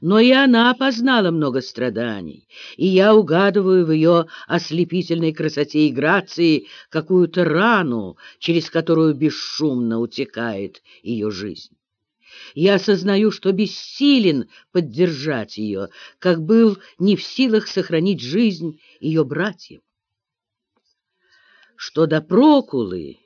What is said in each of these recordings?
Но и она познала много страданий, и я угадываю в ее ослепительной красоте и грации какую-то рану, через которую бесшумно утекает ее жизнь. Я осознаю, что бессилен поддержать ее, как был не в силах сохранить жизнь ее братьям. Что до Прокулы,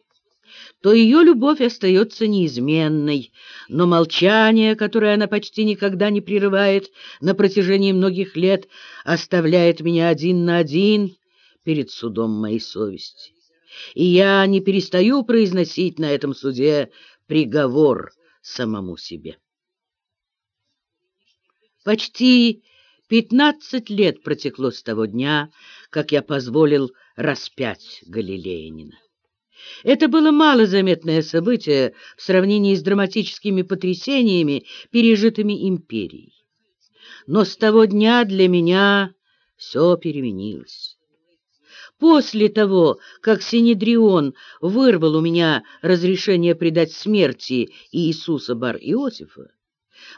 то ее любовь остается неизменной, но молчание, которое она почти никогда не прерывает на протяжении многих лет, оставляет меня один на один перед судом моей совести. И я не перестаю произносить на этом суде приговор самому себе. Почти пятнадцать лет протекло с того дня, как я позволил распять Галилеянина. Это было малозаметное событие в сравнении с драматическими потрясениями, пережитыми империей. Но с того дня для меня все переменилось. После того, как Синедрион вырвал у меня разрешение предать смерти Иисуса Бар-Иосифа,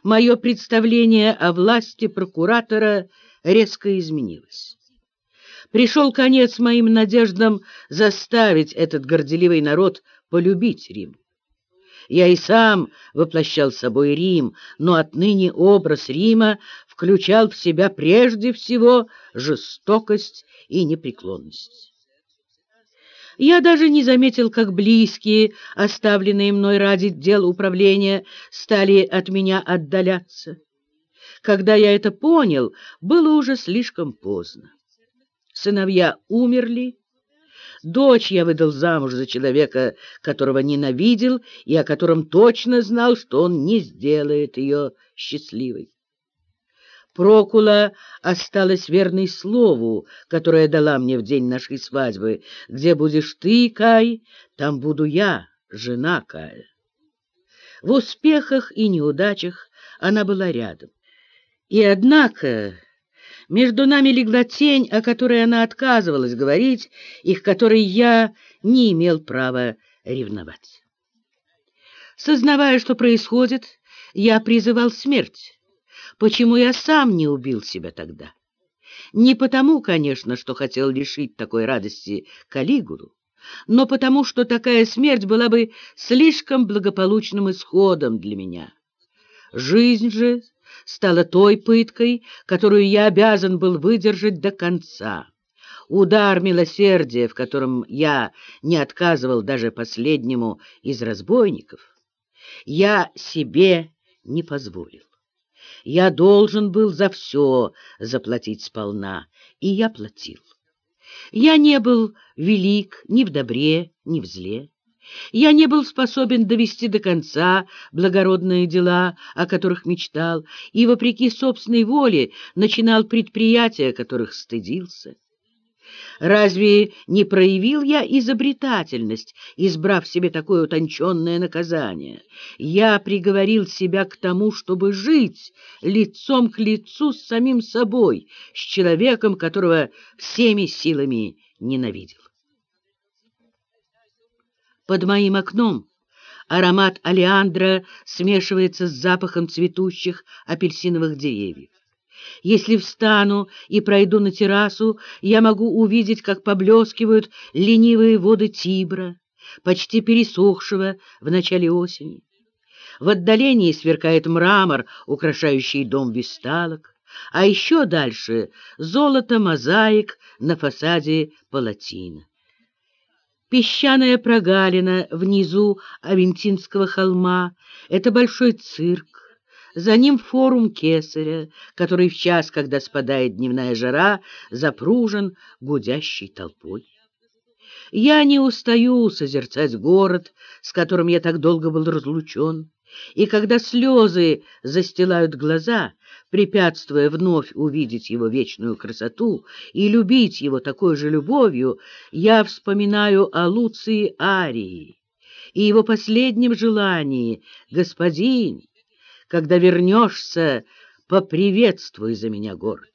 мое представление о власти прокуратора резко изменилось. Пришел конец моим надеждам заставить этот горделивый народ полюбить Рим. Я и сам воплощал собой Рим, но отныне образ Рима включал в себя прежде всего жестокость и непреклонность. Я даже не заметил, как близкие, оставленные мной ради дел управления, стали от меня отдаляться. Когда я это понял, было уже слишком поздно. Сыновья умерли, дочь я выдал замуж за человека, которого ненавидел и о котором точно знал, что он не сделает ее счастливой. Прокула осталась верной слову, которое дала мне в день нашей свадьбы. Где будешь ты, Кай, там буду я, жена Кая. В успехах и неудачах она была рядом. И однако между нами легла тень, о которой она отказывалась говорить, и к которой я не имел права ревновать. Сознавая, что происходит, я призывал смерть. Почему я сам не убил себя тогда? Не потому, конечно, что хотел лишить такой радости Калигулу, но потому, что такая смерть была бы слишком благополучным исходом для меня. Жизнь же стала той пыткой, которую я обязан был выдержать до конца. Удар милосердия, в котором я не отказывал даже последнему из разбойников, я себе не позволил. Я должен был за все заплатить сполна, и я платил. Я не был велик ни в добре, ни в зле. Я не был способен довести до конца благородные дела, о которых мечтал, и, вопреки собственной воле, начинал предприятия, которых стыдился. Разве не проявил я изобретательность, избрав себе такое утонченное наказание? Я приговорил себя к тому, чтобы жить лицом к лицу с самим собой, с человеком, которого всеми силами ненавидел. Под моим окном аромат алиандра смешивается с запахом цветущих апельсиновых деревьев. Если встану и пройду на террасу, я могу увидеть, как поблескивают ленивые воды Тибра, почти пересохшего в начале осени. В отдалении сверкает мрамор, украшающий дом висталок, а еще дальше золото мозаик на фасаде палатина. Песчаная прогалина внизу Авентинского холма — это большой цирк, за ним форум Кесаря, который в час, когда спадает дневная жара, запружен гудящей толпой. Я не устаю созерцать город, с которым я так долго был разлучен, и когда слезы застилают глаза, препятствуя вновь увидеть его вечную красоту и любить его такой же любовью, я вспоминаю о Луции Арии и его последнем желании «Господин, когда вернешься, поприветствуй за меня город.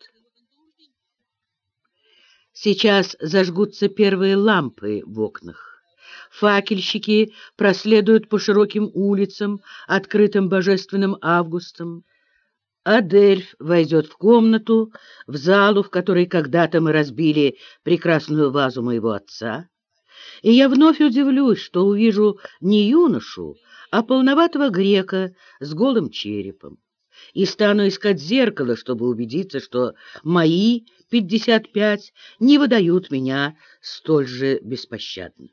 Сейчас зажгутся первые лампы в окнах. Факельщики проследуют по широким улицам, открытым божественным августом. Адельф войдет в комнату, в залу, в которой когда-то мы разбили прекрасную вазу моего отца, и я вновь удивлюсь, что увижу не юношу, а полноватого грека с голым черепом, и стану искать зеркало, чтобы убедиться, что мои пятьдесят пять не выдают меня столь же беспощадно.